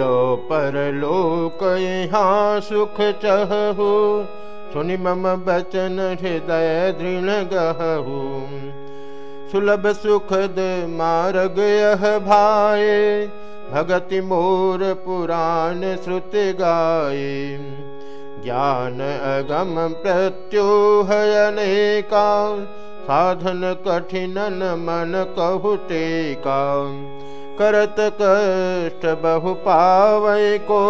जो परलोक यहाँ सुख चहु। सुनि मम बचन हृदय दृढ़ गहु। सुलभ सुखद मार्ग यह भाए भगति मोर पुराण श्रुति गाये ज्ञान अगम प्रत्योहयनेका साधन कठिनन मन कहते का करत कष्ट बहु पावै को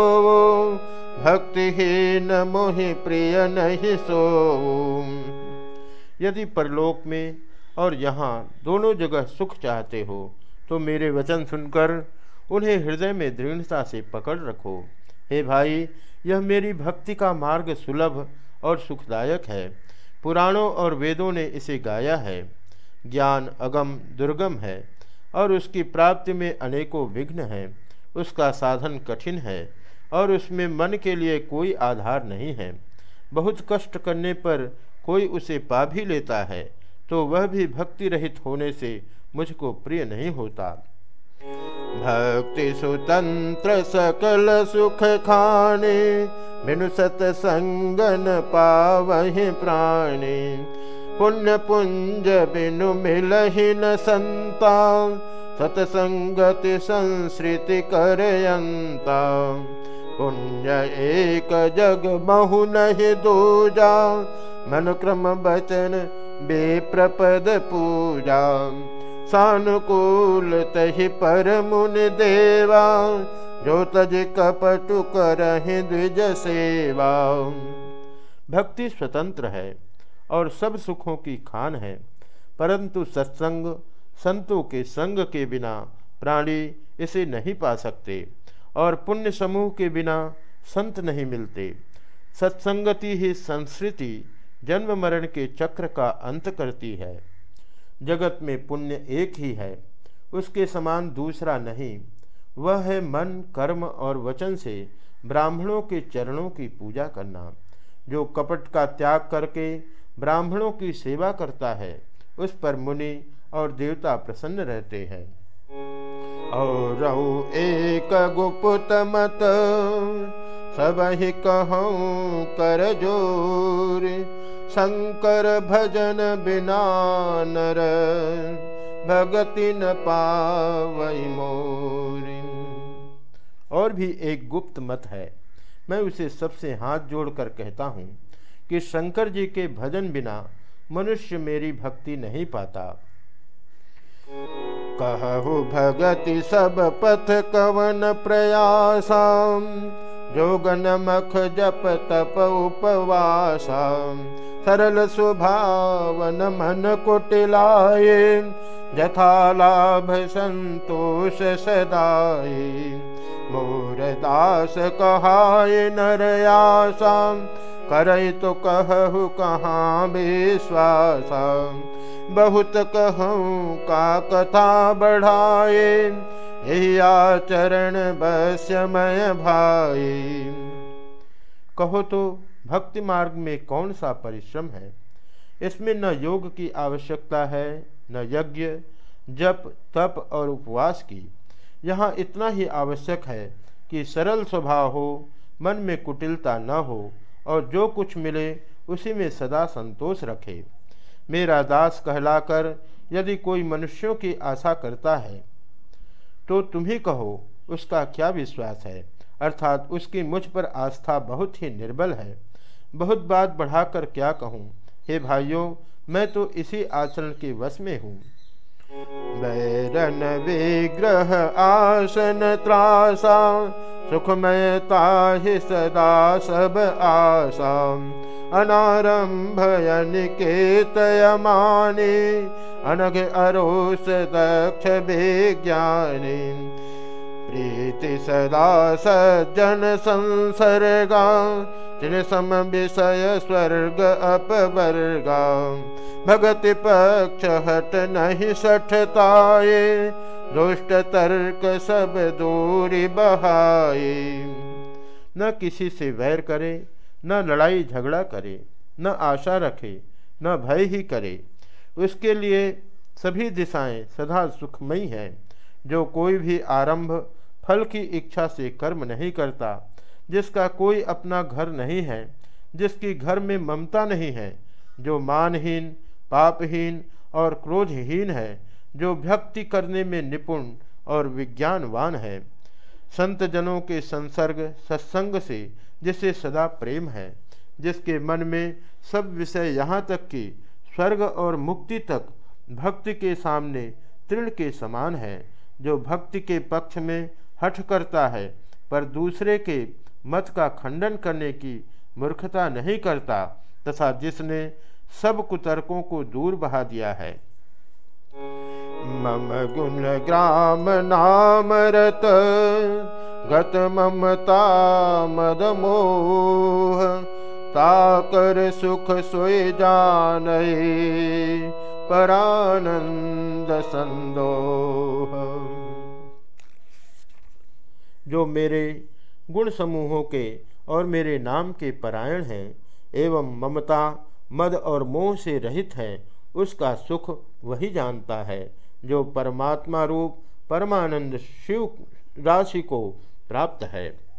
भक्ति भक्तिहीन मोहि प्रिय नहीं सो यदि परलोक में और यहाँ दोनों जगह सुख चाहते हो तो मेरे वचन सुनकर उन्हें हृदय में दृढ़ता से पकड़ रखो। हे भाई, यह मेरी भक्ति का मार्ग सुलभ और सुखदायक है। पुराणों और वेदों ने इसे गाया है। ज्ञान अगम दुर्गम है। और उसकी प्राप्ति में अनेकों विघ्न हैं, उसका साधन कठिन है, और उसमें मन के लिए कोई आधार नहीं है। बहुत कष्ट करने पर कोई उसे पा भी लेता है तो वह भी भक्ति रहित होने से मुझको प्रिय नहीं होता। भक्ति सुतंत्र सकल सुख खाने, बिनु सतसंगन पावहि प्राणी। पुण्य पुंज बिनु मिलहि न संता सतसंगति संस्कृति करयंता पुण्य एक जग बहु नहीं दूजा। मन क्रम बचन बेप्रपद पूजा। सानुकूल तहि पर मुन देवा। जो तज कपटु करहि द्विज सेवा। भक्ति स्वतंत्र है और सब सुखों की खान है, परंतु सत्संग संतों के संग के बिना प्राणी इसे नहीं पा सकते और पुण्य समूह के बिना संत नहीं मिलते। सत्संगति ही संस्कृति जन्म मरण के चक्र का अंत करती है। जगत में पुण्य एक ही है, उसके समान दूसरा नहीं। वह है मन, कर्म और वचन से ब्राह्मणों के चरणों की पूजा करना, जो कपट का त्याग करके ब्राह्मणों की सेवा करता है। उस पर मुनि और देवता प्रसन्न रहते हैं। और एक गुप्त मत, सब ही कहूँ कर ज़ोर। शंकर भजन बिना नर, भगति न पावई मोरी। और भी एक गुप्त मत है। मैं उसे सबसे हाथ जोड़कर कहता हूँ कि शंकर जी के भजन बिना मनुष्य मेरी भक्ति नहीं पाता। कहु भगति सब पथ कवन प्रयासाम, जोगन मख जप तप उपवासा सरल स्वभावन मन कुटिलाए जथा लाभ संतोष सदाए मोर दास कहाय नरयासा करई तो कहु कहाँ विश्वास बहुत कहूँ, का कथा बढ़ाए, यही आचरण बस्यमय भाई कहो तो भक्ति मार्ग में कौन सा परिश्रम है? इसमें न योग की आवश्यकता है, न यज्ञ, जप, तप और उपवास की। यहाँ इतना ही आवश्यक है कि सरल स्वभाव हो, मन में कुटिलता न हो, और जो कुछ मिले, उसी में सदा संतोष रखे। मेरा दास कहलाकर यदि कोई मनुष्यों की आशा करता है तो तुम ही कहो, उसका क्या विश्वास है? अर्थात उसकी मुझ पर आस्था बहुत ही निर्बल है। बहुत बात बढ़ाकर क्या कहूँ? हे भाइयों, मैं तो इसी आचरण के वश में हूँ। बैरन विग्रह आसन त्रासा, सुखमयता सदा सब आशा अनारंभ निकेतय माने अनघ अरोस दक्ष विज्ञानी। प्रीति सदा सज्जन संसर्गा तिन सम विषय स्वर्ग अपवर्गा। भगति पक्ष हट नहीं सठताए दुष्ट तर्क सब दूरी बहाए न किसी से वैर करे न लड़ाई झगड़ा करे, न आशा रखे, न भय ही करे। उसके लिए सभी दिशाएँ सदा सुखमयी हैं। जो कोई भी आरंभ फल की इच्छा से कर्म नहीं करता, जिसका कोई अपना घर नहीं है, जिसकी घर में ममता नहीं है, जो मानहीन, पापहीन और क्रोधहीन है, जो भक्ति करने में निपुण और विज्ञानवान है। संत जनों के संसर्ग, सत्संग से जिसे सदा प्रेम है, जिसके मन में सब विषय यहाँ तक कि स्वर्ग और मुक्ति तक भक्ति के सामने तृण के समान है, जो भक्ति के पक्ष में हठ करता है, पर दूसरे के मत का खंडन करने की मूर्खता नहीं करता, तथा जिसने सब कुतर्कों को दूर बहा दिया है। मम गुण ग्राम नाम रत गत ममता मद मोह ताकर सुख सोए जान परानंद संदोह। जो मेरे गुण समूहों के और मेरे नाम के परायण हैं, एवं ममता, मद और मोह से रहित है, उसका सुख वही जानता है, जो परमात्मा रूप, परमानंद शिव राशि को प्राप्त है।